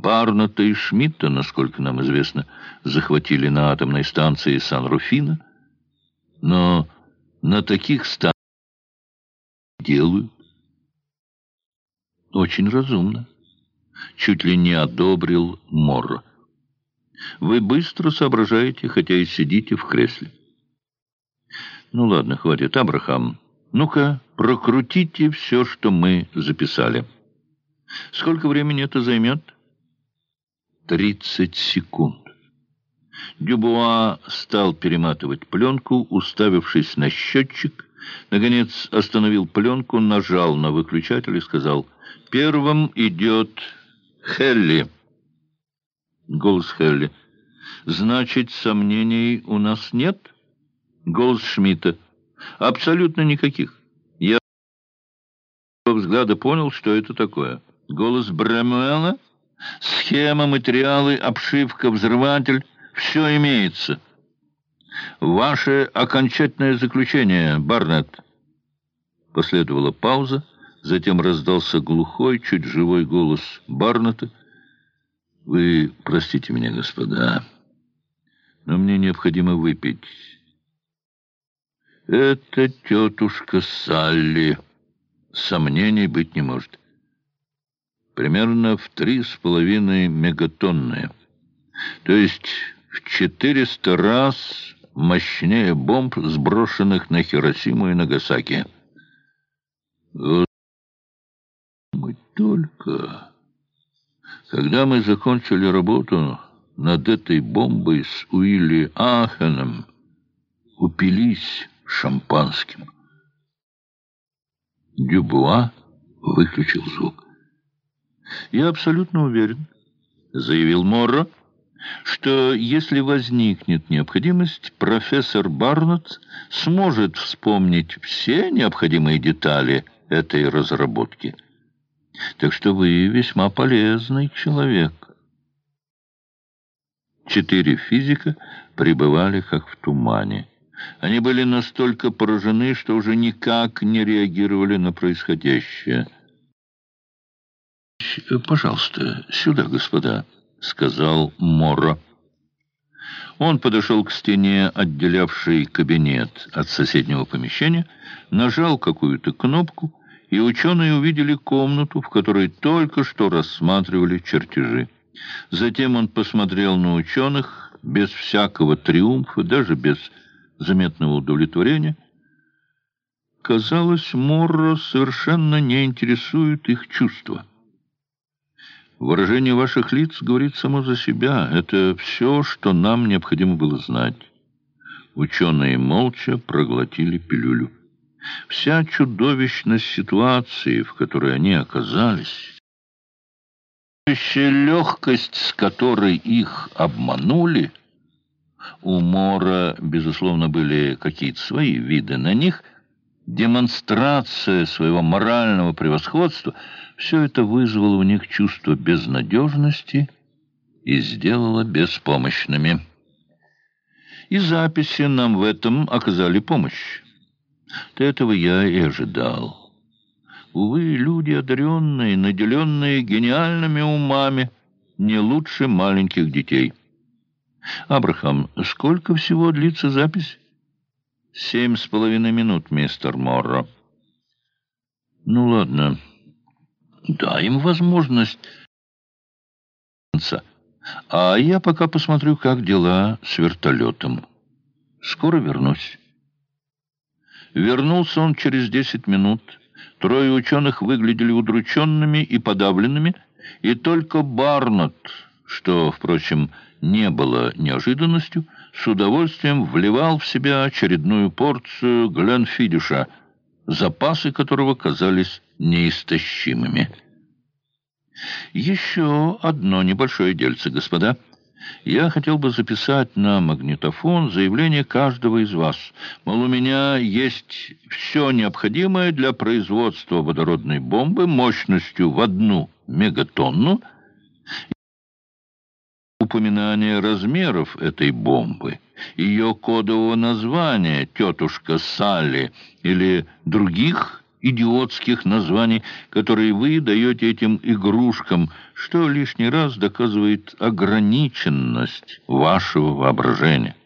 Барната и Шмидта, насколько нам известно, захватили на атомной станции Сан-Руфино. Но на таких станциях делают. Очень разумно. Чуть ли не одобрил Морро. Вы быстро соображаете, хотя и сидите в кресле. Ну ладно, хватит. Абрахам, ну-ка, прокрутите все, что мы записали. Сколько времени это займет? Тридцать секунд. Дюбуа стал перематывать пленку, уставившись на счетчик. Наконец остановил пленку, нажал на выключатель и сказал, «Первым идет Хелли». Голос Хелли. «Значит, сомнений у нас нет?» Голос Шмидта. «Абсолютно никаких. Я взгляда понял, что это такое. Голос Бремуэла. Схема, материалы, обшивка, взрыватель. Все имеется. Ваше окончательное заключение, Барнетт». Последовала пауза. Затем раздался глухой, чуть живой голос Барнета. «Вы простите меня, господа, но мне необходимо выпить». «Это тетушка Салли. Сомнений быть не может. Примерно в три с половиной мегатонны. То есть в четыреста раз мощнее бомб, сброшенных на Хиросиму и Нагасаки». «Вот только...» Когда мы закончили работу над этой бомбой с Уилли Ахеном, упились шампанским. Дюбуа выключил звук. «Я абсолютно уверен», — заявил Морро, «что если возникнет необходимость, профессор Барнетт сможет вспомнить все необходимые детали этой разработки». Так что вы весьма полезный человек. Четыре физика пребывали как в тумане. Они были настолько поражены, что уже никак не реагировали на происходящее. «Пожалуйста, сюда, господа», — сказал Моро. Он подошел к стене, отделявшей кабинет от соседнего помещения, нажал какую-то кнопку — и ученые увидели комнату, в которой только что рассматривали чертежи. Затем он посмотрел на ученых без всякого триумфа, даже без заметного удовлетворения. Казалось, Морро совершенно не интересует их чувства. Выражение ваших лиц говорит само за себя. Это все, что нам необходимо было знать. Ученые молча проглотили пилюлю. Вся чудовищность ситуации, в которой они оказались, легкость, с которой их обманули, у Мора, безусловно, были какие-то свои виды на них, демонстрация своего морального превосходства, все это вызвало у них чувство безнадежности и сделало беспомощными. И записи нам в этом оказали помощь. Этого я и ожидал. Увы, люди одаренные, наделенные гениальными умами, не лучше маленьких детей. Абрахам, сколько всего длится запись? Семь с половиной минут, мистер Морро. Ну, ладно. Дай им возможность. А я пока посмотрю, как дела с вертолетом. Скоро вернусь. Вернулся он через десять минут. Трое ученых выглядели удрученными и подавленными, и только Барнетт, что, впрочем, не было неожиданностью, с удовольствием вливал в себя очередную порцию Гленфидиша, запасы которого казались неистощимыми. «Еще одно небольшое дельце, господа». Я хотел бы записать на магнитофон заявление каждого из вас. Мол, у меня есть все необходимое для производства водородной бомбы мощностью в одну мегатонну. Упоминание размеров этой бомбы, ее кодового названия «Тетушка Салли» или других идиотских названий, которые вы даете этим игрушкам, что лишний раз доказывает ограниченность вашего воображения.